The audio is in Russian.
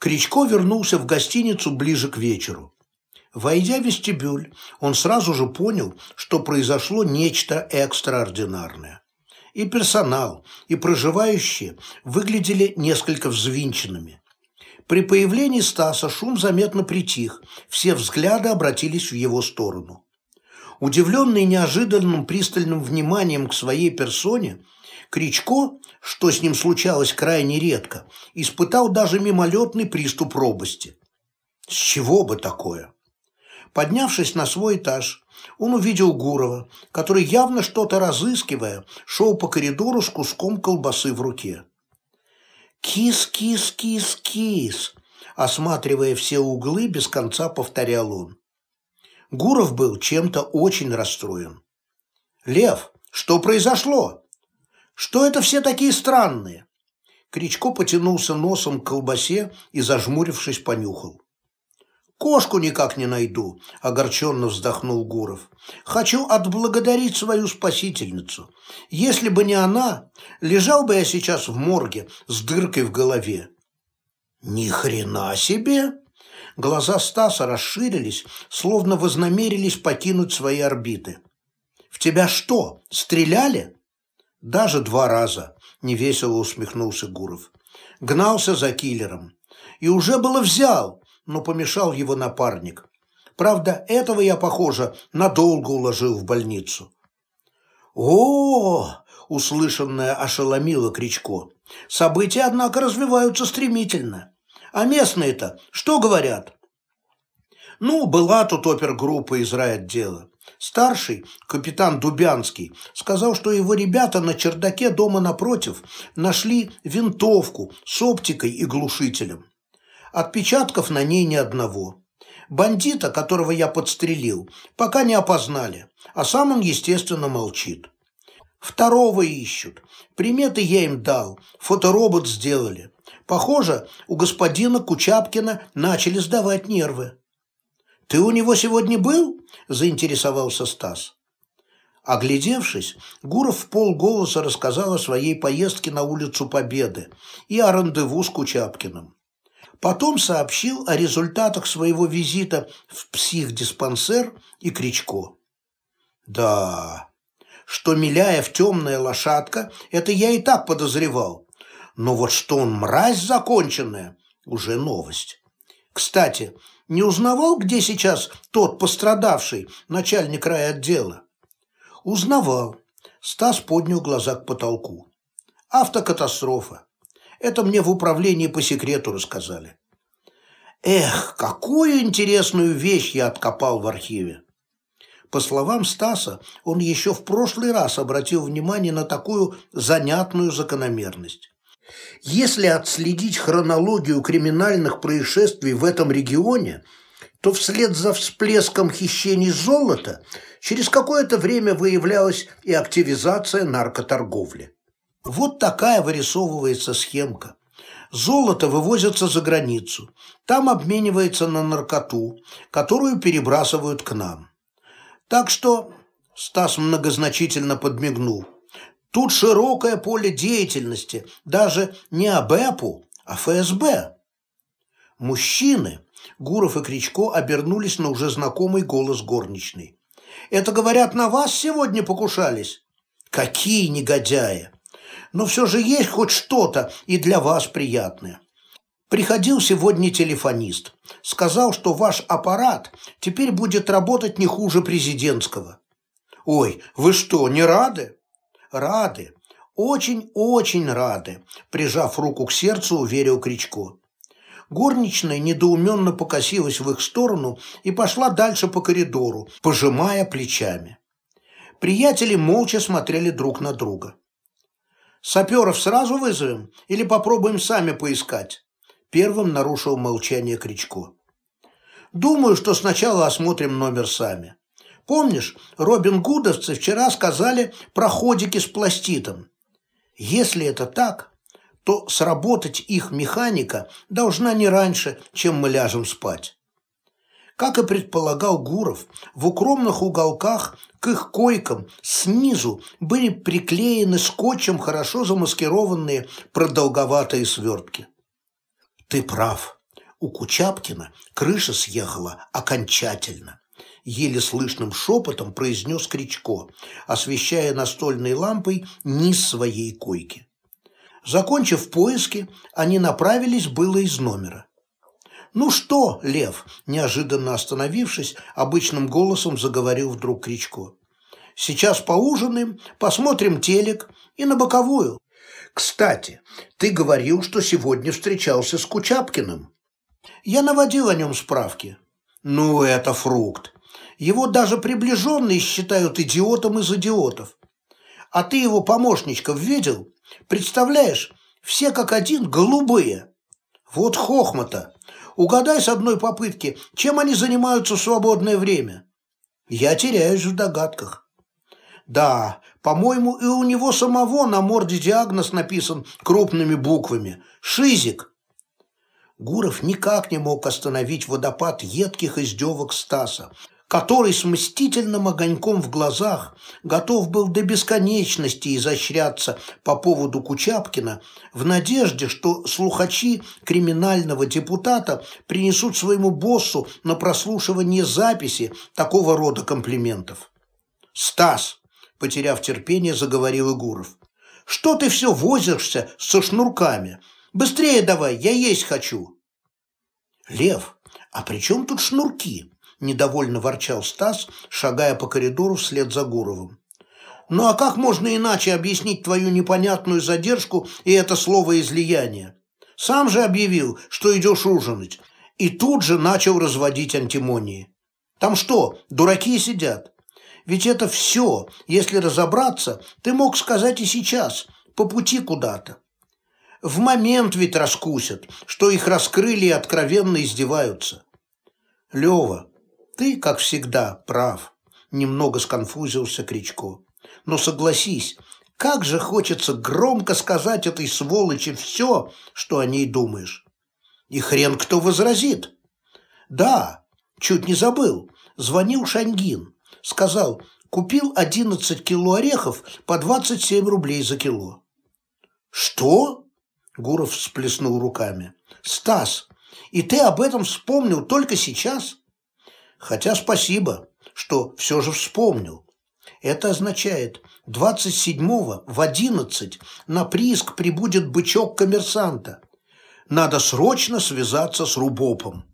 Кричко вернулся в гостиницу ближе к вечеру. Войдя в вестибюль, он сразу же понял, что произошло нечто экстраординарное. И персонал, и проживающие выглядели несколько взвинченными. При появлении Стаса шум заметно притих, все взгляды обратились в его сторону. Удивленный неожиданным пристальным вниманием к своей персоне, Кричко, что с ним случалось крайне редко, испытал даже мимолетный приступ робости. С чего бы такое? Поднявшись на свой этаж, он увидел Гурова, который, явно что-то разыскивая, шел по коридору с куском колбасы в руке. «Кис, кис, кис, кис!» Осматривая все углы, без конца повторял он. Гуров был чем-то очень расстроен. «Лев, что произошло? Что это все такие странные?» Кричко потянулся носом к колбасе и, зажмурившись, понюхал. «Кошку никак не найду», – огорченно вздохнул Гуров. «Хочу отблагодарить свою спасительницу. Если бы не она, лежал бы я сейчас в морге с дыркой в голове». «Ни хрена себе!» Глаза Стаса расширились, словно вознамерились покинуть свои орбиты. «В тебя что, стреляли?» «Даже два раза», – невесело усмехнулся Гуров. «Гнался за киллером. И уже было взял, но помешал его напарник. Правда, этого я, похоже, надолго уложил в больницу». «О!», услышанное ошеломило Кричко. «События, однако, развиваются стремительно. А местные-то что говорят? Ну, была тут опергруппа из райотдела. Старший, капитан Дубянский, сказал, что его ребята на чердаке дома напротив нашли винтовку с оптикой и глушителем. Отпечатков на ней ни одного. Бандита, которого я подстрелил, пока не опознали, а сам он, естественно, молчит. Второго ищут. Приметы я им дал, фоторобот сделали. Похоже, у господина Кучапкина начали сдавать нервы. «Ты у него сегодня был?» – заинтересовался Стас. Оглядевшись, Гуров в полголоса рассказал о своей поездке на улицу Победы и о рандеву с Кучапкиным. Потом сообщил о результатах своего визита в психдиспансер и Кричко. «Да, что Миляев темная лошадка, это я и так подозревал. Но вот что он мразь законченная, уже новость. Кстати, не узнавал, где сейчас тот пострадавший, начальник райотдела? Узнавал. Стас поднял глаза к потолку. Автокатастрофа. Это мне в управлении по секрету рассказали. Эх, какую интересную вещь я откопал в архиве. По словам Стаса, он еще в прошлый раз обратил внимание на такую занятную закономерность. Если отследить хронологию криминальных происшествий в этом регионе, то вслед за всплеском хищений золота через какое-то время выявлялась и активизация наркоторговли. Вот такая вырисовывается схемка. Золото вывозится за границу, там обменивается на наркоту, которую перебрасывают к нам. Так что, Стас многозначительно подмигнул, Тут широкое поле деятельности, даже не АБЭПу, а ФСБ. Мужчины, Гуров и Кричко обернулись на уже знакомый голос горничной. «Это, говорят, на вас сегодня покушались?» «Какие негодяи! Но все же есть хоть что-то и для вас приятное». Приходил сегодня телефонист. Сказал, что ваш аппарат теперь будет работать не хуже президентского. «Ой, вы что, не рады?» Рады, очень-очень рады», прижав руку к сердцу, уверил Кричко. Горничная недоуменно покосилась в их сторону и пошла дальше по коридору, пожимая плечами. Приятели молча смотрели друг на друга. «Саперов сразу вызовем или попробуем сами поискать?» Первым нарушил молчание Кричко. «Думаю, что сначала осмотрим номер сами. Помнишь, Робин Гудовцы вчера сказали про ходики с пластитом? Если это так, то сработать их механика должна не раньше, чем мы ляжем спать. Как и предполагал Гуров, в укромных уголках к их койкам снизу были приклеены скотчем хорошо замаскированные продолговатые свертки. «Ты прав», У Кучапкина крыша съехала окончательно. Еле слышным шепотом произнес Кричко, освещая настольной лампой низ своей койки. Закончив поиски, они направились было из номера. «Ну что, Лев?» – неожиданно остановившись, обычным голосом заговорил вдруг Кричко. «Сейчас поужинаем, посмотрим телек и на боковую. Кстати, ты говорил, что сегодня встречался с Кучапкиным. Я наводил о нем справки. Ну, это фрукт. Его даже приближенные считают идиотом из идиотов. А ты его помощничков видел? Представляешь, все как один голубые. Вот хохмата. Угадай с одной попытки, чем они занимаются в свободное время. Я теряюсь в догадках. Да, по-моему, и у него самого на морде диагноз написан крупными буквами. Шизик. Гуров никак не мог остановить водопад едких издевок Стаса, который с мстительным огоньком в глазах готов был до бесконечности изощряться по поводу Кучапкина в надежде, что слухачи криминального депутата принесут своему боссу на прослушивание записи такого рода комплиментов. «Стас!» – потеряв терпение, заговорил Игуров. «Что ты все возишься со шнурками? Быстрее давай, я есть хочу!» «Лев, а при чем тут шнурки?» Недовольно ворчал Стас, шагая по коридору вслед за Гуровым. «Ну а как можно иначе объяснить твою непонятную задержку и это слово «излияние»? Сам же объявил, что идешь ужинать, и тут же начал разводить антимонии. Там что, дураки сидят? Ведь это все, если разобраться, ты мог сказать и сейчас, по пути куда-то. В момент ведь раскусят, что их раскрыли и откровенно издеваются. Лева, ты, как всегда, прав, немного сконфузился Кричко. Но согласись, как же хочется громко сказать этой сволочи все, что о ней думаешь. И хрен кто возразит. Да, чуть не забыл. Звонил Шаньгин. Сказал, купил 11 кило орехов по 27 рублей за кило. Что? Гуров всплеснул руками. Стас, и ты об этом вспомнил только сейчас? Хотя спасибо, что все же вспомнил. Это означает, 27-го в 11 на прииск прибудет бычок коммерсанта. Надо срочно связаться с Рубопом.